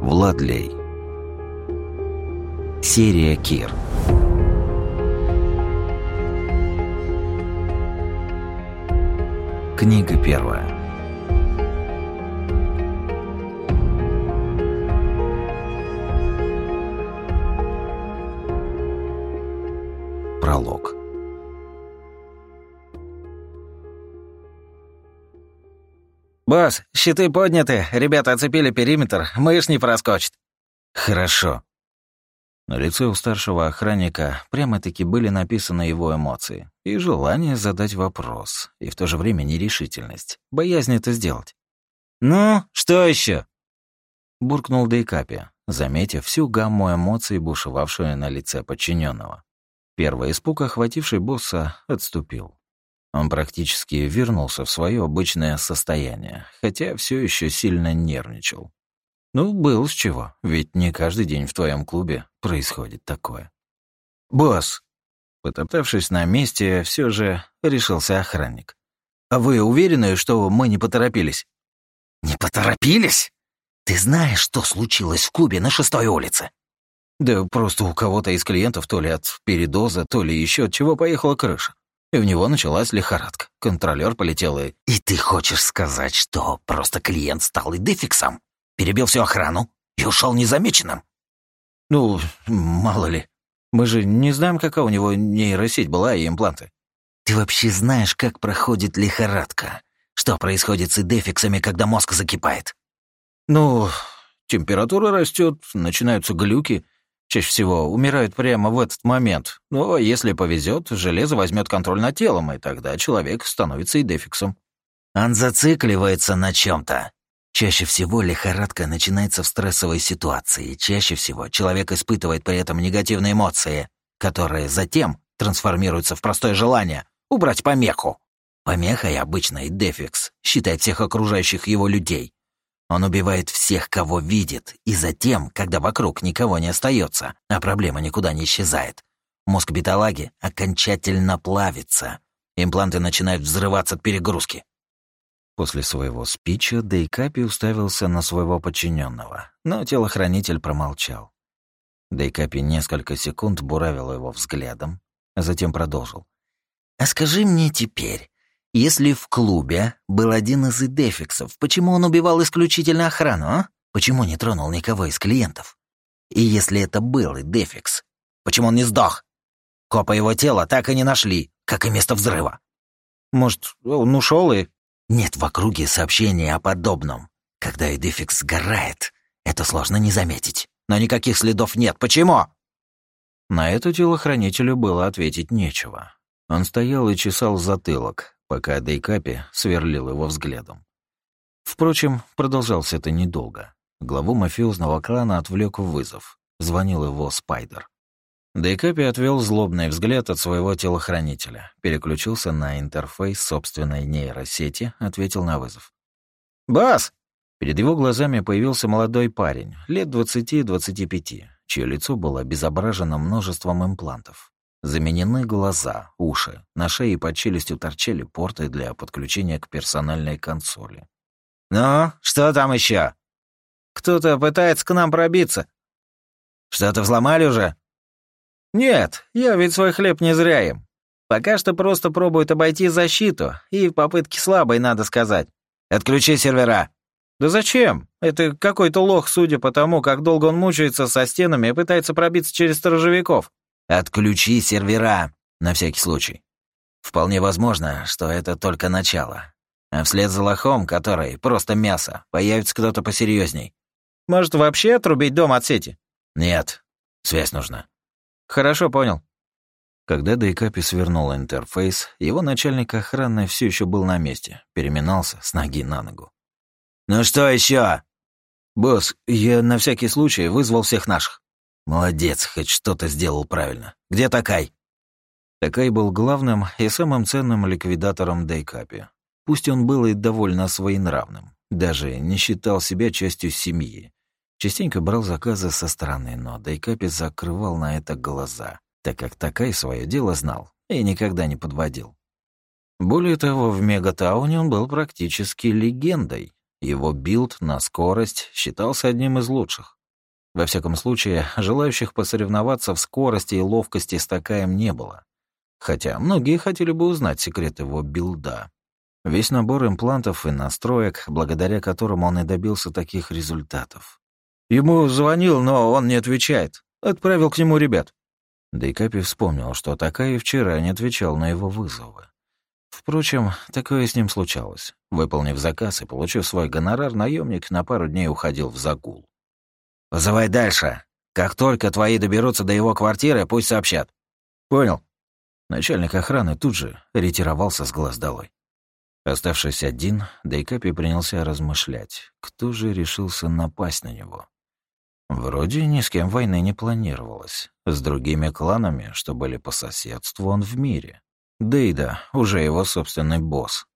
Владлей. Серия Кир. Книга первая. Пролог. «Босс, щиты подняты, ребята оцепили периметр, мышь не проскочит». «Хорошо». На лице у старшего охранника прямо-таки были написаны его эмоции и желание задать вопрос, и в то же время нерешительность, боязнь это сделать. «Ну, что еще? буркнул Дейкапи, заметив всю гамму эмоций, бушевавшую на лице подчиненного. Первый испуг, охвативший босса, отступил. Он практически вернулся в свое обычное состояние, хотя все еще сильно нервничал. Ну, был с чего, ведь не каждый день в твоем клубе происходит такое. «Босс!» Потоптавшись на месте, все же решился охранник. «А вы уверены, что мы не поторопились?» «Не поторопились? Ты знаешь, что случилось в клубе на шестой улице?» «Да просто у кого-то из клиентов то ли от передоза, то ли еще от чего поехала крыша и у него началась лихорадка. Контролер полетел и... «И ты хочешь сказать, что просто клиент стал идефиксом? Перебил всю охрану и ушел незамеченным?» «Ну, мало ли. Мы же не знаем, какая у него нейросеть была и импланты». «Ты вообще знаешь, как проходит лихорадка? Что происходит с идефиксами, когда мозг закипает?» «Ну, температура растет, начинаются глюки, Чаще всего умирают прямо в этот момент. Но если повезет, железо возьмет контроль над телом, и тогда человек становится идефиксом. Он зацикливается на чем то Чаще всего лихорадка начинается в стрессовой ситуации. Чаще всего человек испытывает при этом негативные эмоции, которые затем трансформируются в простое желание убрать помеху. Помехой обычно и дефикс считает всех окружающих его людей, он убивает всех, кого видит, и затем, когда вокруг никого не остается, а проблема никуда не исчезает, мозг биталаги окончательно плавится. Импланты начинают взрываться от перегрузки. После своего спича Дейкапи уставился на своего подчиненного, но телохранитель промолчал. Дейкапи несколько секунд буравил его взглядом, а затем продолжил. «А скажи мне теперь, если в клубе был один из идефиксов, почему он убивал исключительно охрану, а? Почему не тронул никого из клиентов? И если это был идефикс, почему он не сдох? Копа его тела так и не нашли, как и место взрыва. Может, он ушел и... Нет в округе сообщения о подобном. Когда идефикс сгорает, это сложно не заметить. Но никаких следов нет. Почему? На это телохранителю было ответить нечего. Он стоял и чесал затылок, пока Дейкапи сверлил его взглядом. Впрочем, продолжался это недолго. Главу мафиозного клана отвлек вызов. Звонил его Спайдер. Дейкапи отвел злобный взгляд от своего телохранителя, переключился на интерфейс собственной нейросети, ответил на вызов. «Бас!» Перед его глазами появился молодой парень, лет 20-25, чье лицо было обезображено множеством имплантов. Заменены глаза, уши, на шее и под челюстью торчали порты для подключения к персональной консоли. «Ну, что там еще? Кто-то пытается к нам пробиться. Что-то взломали уже?» «Нет, я ведь свой хлеб не зря им. Пока что просто пробуют обойти защиту, и попытки слабые, надо сказать. Отключи сервера». «Да зачем? Это какой-то лох, судя по тому, как долго он мучается со стенами и пытается пробиться через сторожевиков». Отключи сервера, на всякий случай. Вполне возможно, что это только начало. А вслед за лохом, который просто мясо, появится кто-то посерьезней. Может, вообще отрубить дом от сети? Нет, связь нужна. Хорошо, понял. Когда Дейкапи свернул интерфейс, его начальник охраны все еще был на месте, переминался с ноги на ногу. «Ну что еще? «Босс, я на всякий случай вызвал всех наших». Молодец, хоть что-то сделал правильно. Где Такай? Такай был главным и самым ценным ликвидатором Дейкапи. Пусть он был и довольно своенравным, даже не считал себя частью семьи. Частенько брал заказы со стороны, но Дейкапи закрывал на это глаза, так как Такай свое дело знал и никогда не подводил. Более того, в Мегатауне он был практически легендой. Его билд на скорость считался одним из лучших. Во всяком случае, желающих посоревноваться в скорости и ловкости с Такаем не было. Хотя многие хотели бы узнать секрет его билда. Весь набор имплантов и настроек, благодаря которым он и добился таких результатов. Ему звонил, но он не отвечает. Отправил к нему ребят. Дейкапи вспомнил, что Такай вчера не отвечал на его вызовы. Впрочем, такое с ним случалось. Выполнив заказ и получив свой гонорар, наемник на пару дней уходил в загул. «Вызывай дальше. Как только твои доберутся до его квартиры, пусть сообщат». «Понял». Начальник охраны тут же ретировался с глаз долой. Оставшись один, Дейкапи принялся размышлять, кто же решился напасть на него. Вроде ни с кем войны не планировалось. С другими кланами, что были по соседству, он в мире. Дейда, уже его собственный босс.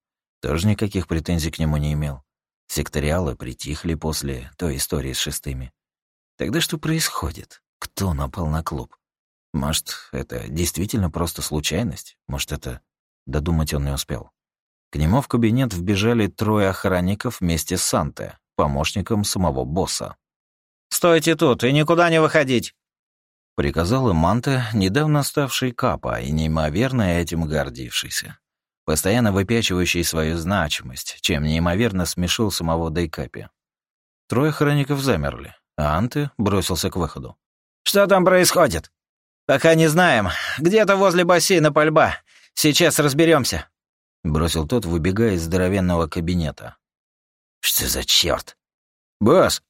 Тоже никаких претензий к нему не имел. Секториалы притихли после той истории с шестыми. Тогда что происходит? Кто напал на клуб? Может, это действительно просто случайность? Может, это... Додумать он не успел. К нему в кабинет вбежали трое охранников вместе с Санте, помощником самого босса. «Стойте тут и никуда не выходить!» Приказал им Манте, недавно ставший капа и неимоверно этим гордившийся. Постоянно выпячивающий свою значимость, чем неимоверно смешил самого Дейкапи. Трое охранников замерли, а Анте бросился к выходу. «Что там происходит?» «Пока не знаем. Где-то возле бассейна пальба. Сейчас разберемся. Бросил тот, выбегая из здоровенного кабинета. «Что за черт? «Босс!»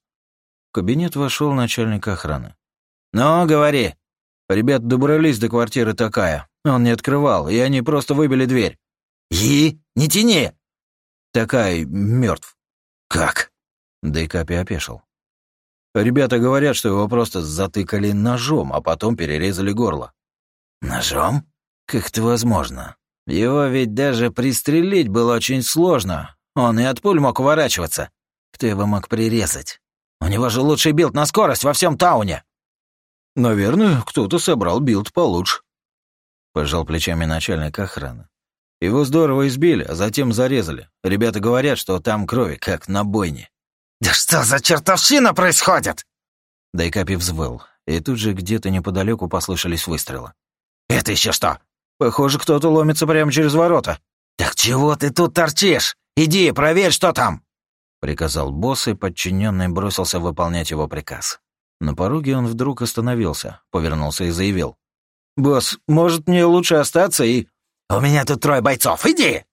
В кабинет вошел начальник охраны. «Ну, говори!» Ребята добрались до квартиры такая. Он не открывал, и они просто выбили дверь. «И? Не тяни!» Такая мертв. «Как?» Дейкапи опешил. Ребята говорят, что его просто затыкали ножом, а потом перерезали горло. «Ножом? Как это возможно?» Его ведь даже пристрелить было очень сложно. Он и от пуль мог уворачиваться. Кто его мог прирезать? У него же лучший билд на скорость во всем тауне. Наверное, кто-то собрал билд получше. Пожал плечами начальник охраны. Его здорово избили, а затем зарезали. Ребята говорят, что там крови, как на бойне. «Да что за чертовщина происходит?» Дайкапи взвыл, и тут же где-то неподалеку послышались выстрелы. «Это еще что?» Похоже, кто-то ломится прямо через ворота. «Так чего ты тут торчишь? Иди, проверь, что там!» Приказал босс, и подчиненный бросился выполнять его приказ. На пороге он вдруг остановился, повернулся и заявил. «Босс, может, мне лучше остаться и...» «У меня тут трое бойцов, иди!»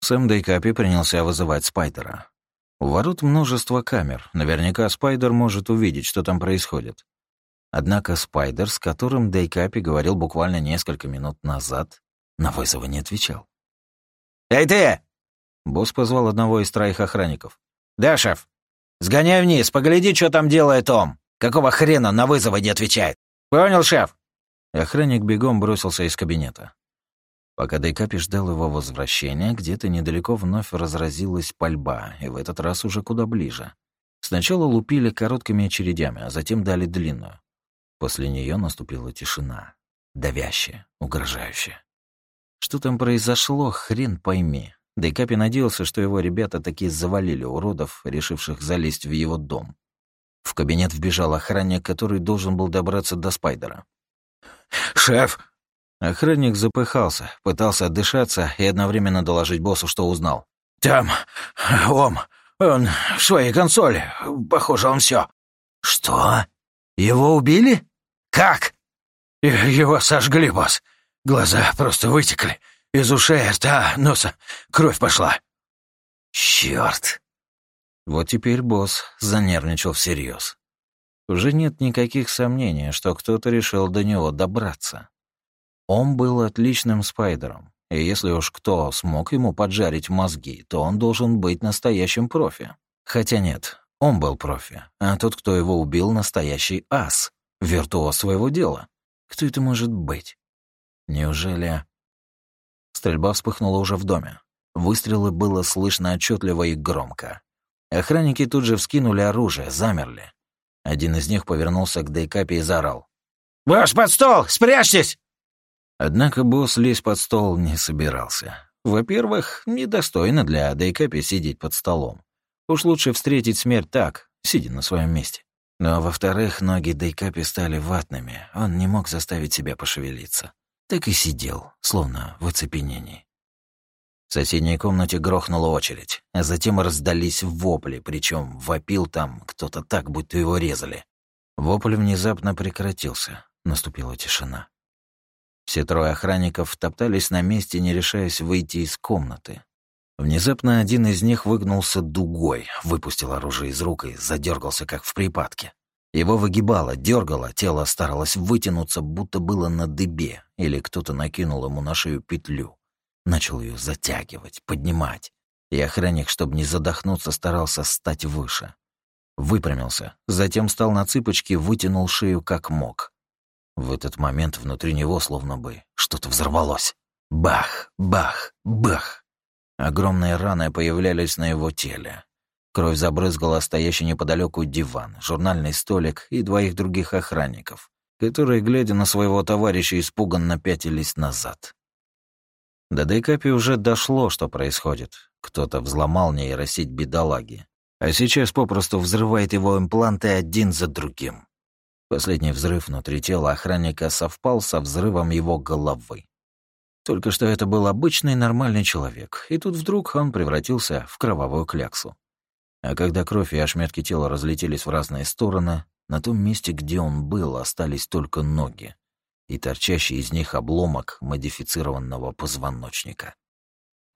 Сэм Дейкапи принялся вызывать Спайдера. У ворот множество камер, наверняка Спайдер может увидеть, что там происходит. Однако Спайдер, с которым Дейкапи говорил буквально несколько минут назад, на вызовы не отвечал. «Эй ты!» Босс позвал одного из троих охранников. «Да, шеф. Сгоняй вниз, погляди, что там делает Том. Какого хрена на вызовы не отвечает? Понял, шеф?» Охранник бегом бросился из кабинета. Пока Дейкапи ждал его возвращения, где-то недалеко вновь разразилась пальба, и в этот раз уже куда ближе. Сначала лупили короткими очередями, а затем дали длинную. После нее наступила тишина, давящая, угрожающая. Что там произошло, хрен пойми. Дейкапи надеялся, что его ребята таки завалили уродов, решивших залезть в его дом. В кабинет вбежал охранник, который должен был добраться до Спайдера. «Шеф!» Охранник запыхался, пытался отдышаться и одновременно доложить боссу, что узнал. «Там... Ом... Он в своей консоли. Похоже, он все. «Что?» Его убили? Как? Его сожгли, босс. Глаза просто вытекли. Из ушей, рта, носа кровь пошла. Черт! Вот теперь босс занервничал всерьез. Уже нет никаких сомнений, что кто-то решил до него добраться. Он был отличным спайдером, и если уж кто смог ему поджарить мозги, то он должен быть настоящим профи. Хотя нет, он был профи, а тот, кто его убил, настоящий ас, виртуоз своего дела. Кто это может быть? Неужели... Стрельба вспыхнула уже в доме. Выстрелы было слышно отчетливо и громко. Охранники тут же вскинули оружие, замерли. Один из них повернулся к Дейкапе и заорал. «Ваш под стол! Спрячьтесь!» Однако босс лезть под стол не собирался. Во-первых, недостойно для Дейкапи сидеть под столом. Уж лучше встретить смерть так, сидя на своем месте. Но, во-вторых, ноги Дейкапи стали ватными, он не мог заставить себя пошевелиться. Так и сидел, словно в оцепенении. В соседней комнате грохнула очередь, а затем раздались вопли, причем вопил там кто-то так, будто его резали. Вопль внезапно прекратился, наступила тишина. Все трое охранников топтались на месте, не решаясь выйти из комнаты. Внезапно один из них выгнулся дугой, выпустил оружие из рук и задергался, как в припадке. Его выгибало, дергало, тело старалось вытянуться, будто было на дыбе, или кто-то накинул ему на шею петлю. Начал ее затягивать, поднимать. И охранник, чтобы не задохнуться, старался стать выше. Выпрямился, затем встал на цыпочки, вытянул шею как мог. В этот момент внутри него словно бы что-то взорвалось. Бах, бах, бах. Огромные раны появлялись на его теле. Кровь забрызгала стоящий неподалеку диван, журнальный столик и двоих других охранников, которые, глядя на своего товарища, испуганно пятились назад. До Дейкапи уже дошло, что происходит. Кто-то взломал нейросеть бедолаги, а сейчас попросту взрывает его импланты один за другим. Последний взрыв внутри тела охранника совпал со взрывом его головы. Только что это был обычный нормальный человек, и тут вдруг он превратился в кровавую кляксу. А когда кровь и ошметки тела разлетелись в разные стороны, на том месте, где он был, остались только ноги и торчащий из них обломок модифицированного позвоночника.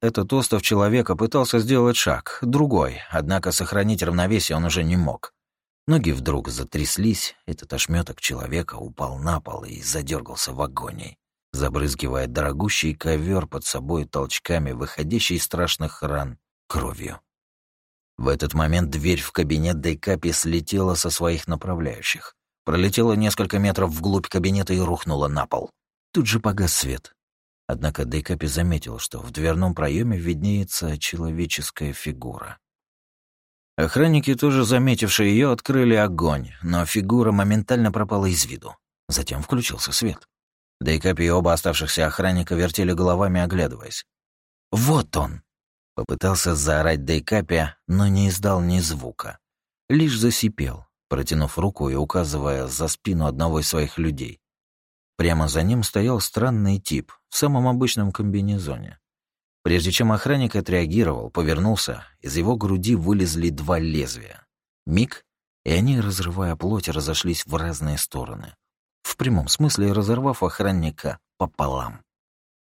Этот остов человека пытался сделать шаг, другой, однако сохранить равновесие он уже не мог. Ноги вдруг затряслись, этот ошметок человека упал на пол и задергался в агонии, забрызгивая дорогущий ковер под собой толчками, выходящий из страшных ран кровью. В этот момент дверь в кабинет Дейкапи слетела со своих направляющих пролетела несколько метров вглубь кабинета и рухнула на пол. Тут же погас свет. Однако Дейкапи заметил, что в дверном проеме виднеется человеческая фигура. Охранники, тоже заметившие ее, открыли огонь, но фигура моментально пропала из виду. Затем включился свет. Дейкапи и оба оставшихся охранника вертели головами, оглядываясь. «Вот он!» Попытался заорать Дейкапи, но не издал ни звука. Лишь засипел, протянув руку и указывая за спину одного из своих людей. Прямо за ним стоял странный тип в самом обычном комбинезоне. Прежде чем охранник отреагировал, повернулся, из его груди вылезли два лезвия. Миг, и они, разрывая плоть, разошлись в разные стороны. В прямом смысле разорвав охранника пополам.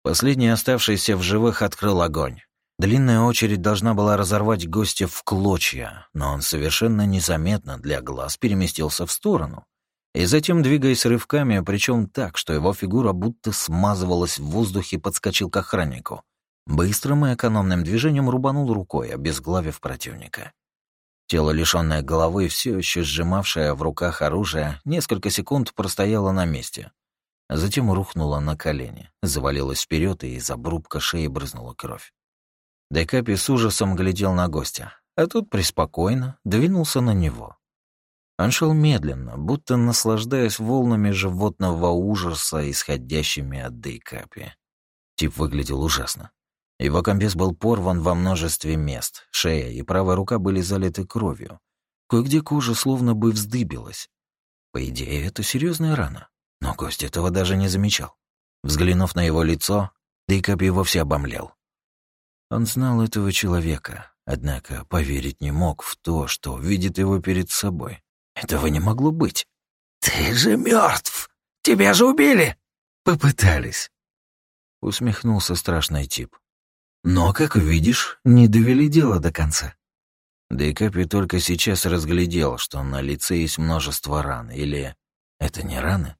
Последний оставшийся в живых открыл огонь. Длинная очередь должна была разорвать гостя в клочья, но он совершенно незаметно для глаз переместился в сторону. И затем, двигаясь рывками, причем так, что его фигура будто смазывалась в воздухе, подскочил к охраннику. Быстрым и экономным движением рубанул рукой, обезглавив противника. Тело, лишённое головы, все еще сжимавшее в руках оружие, несколько секунд простояло на месте. Затем рухнуло на колени, завалилось вперед и из обрубка шеи брызнула кровь. Декапи с ужасом глядел на гостя, а тут преспокойно двинулся на него. Он шел медленно, будто наслаждаясь волнами животного ужаса, исходящими от Дейкапи. Тип выглядел ужасно. Его комбез был порван во множестве мест, шея и правая рука были залиты кровью. Кое-где кожа словно бы вздыбилась. По идее, это серьезная рана, но гость этого даже не замечал. Взглянув на его лицо, Дейкапи вовсе обомлел. Он знал этого человека, однако поверить не мог в то, что видит его перед собой. Этого не могло быть. «Ты же мертв! Тебя же убили!» «Попытались», — усмехнулся страшный тип. «Но, как видишь, не довели дело до конца». Дейкапи только сейчас разглядел, что на лице есть множество ран, или... Это не раны?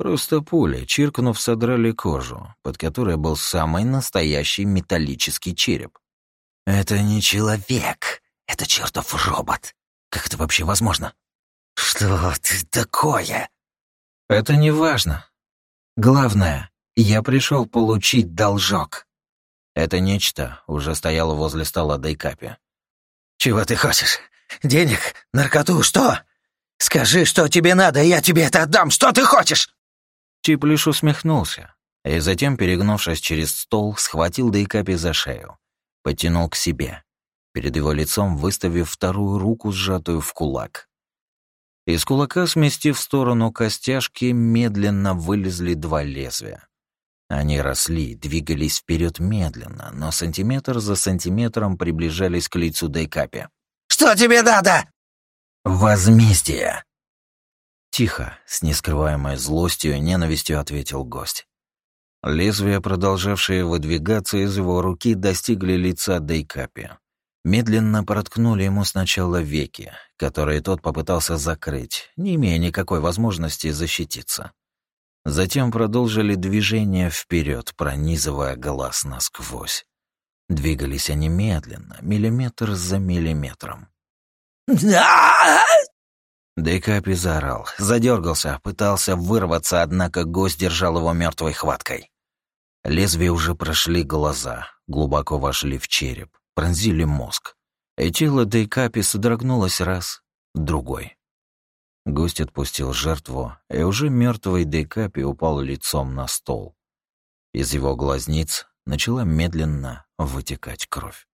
Просто пули, чиркнув, содрали кожу, под которой был самый настоящий металлический череп. «Это не человек, это чертов робот. Как это вообще возможно?» «Что ты такое?» «Это не важно. Главное, я пришел получить должок». Это нечто уже стояло возле стола Дейкапи. «Чего ты хочешь? Денег? Наркоту? Что? Скажи, что тебе надо, я тебе это отдам. Что ты хочешь?» Чип лишь усмехнулся, и затем, перегнувшись через стол, схватил Дейкапи за шею, потянул к себе. перед его лицом выставив вторую руку, сжатую в кулак. Из кулака, сместив в сторону костяшки, медленно вылезли два лезвия. Они росли, двигались вперед медленно, но сантиметр за сантиметром приближались к лицу Дейкапи. «Что тебе надо?» «Возмездие!» Тихо, с нескрываемой злостью и ненавистью ответил гость. Лезвия, продолжавшие выдвигаться из его руки, достигли лица Дейкапи. Медленно проткнули ему сначала веки, которые тот попытался закрыть, не имея никакой возможности защититься. Затем продолжили движение вперед, пронизывая глаз насквозь. Двигались они медленно, миллиметр за миллиметром. Дейкапи заорал, задергался, пытался вырваться, однако гость держал его мертвой хваткой. Лезвия уже прошли глаза, глубоко вошли в череп пронзили мозг, и тело Дейкапи содрогнулось раз, другой. Гость отпустил жертву, и уже мертвый Дейкапи упал лицом на стол. Из его глазниц начала медленно вытекать кровь.